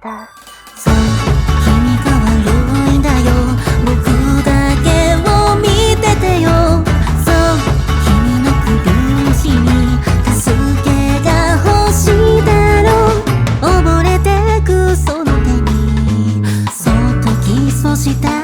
た。そう君が悪いんだよ。僕だけを見ててよ。そう君の苦しに助けが欲しいだろう。溺れてくその手にそっとキスをした。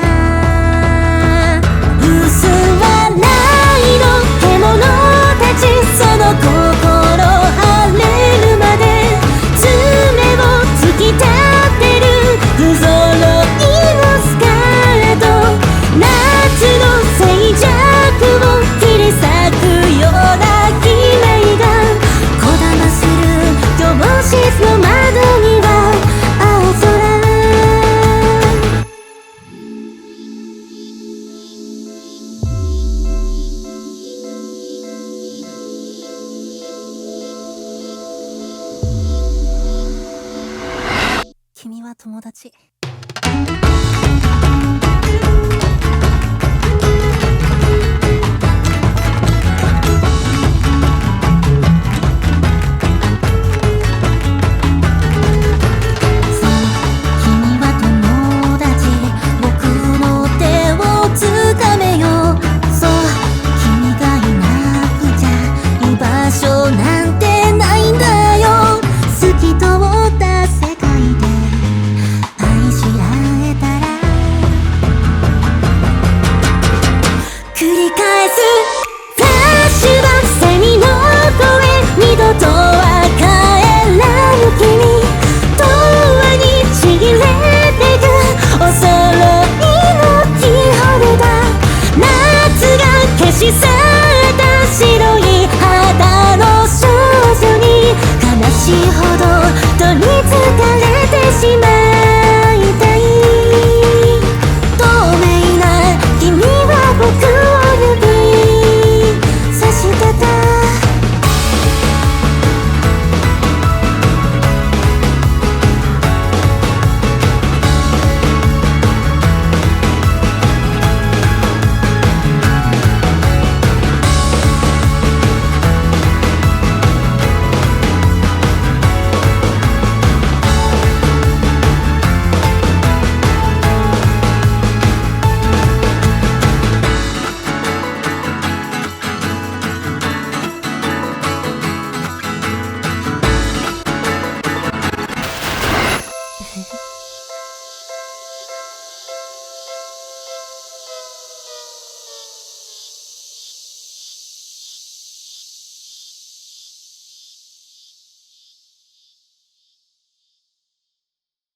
君は友達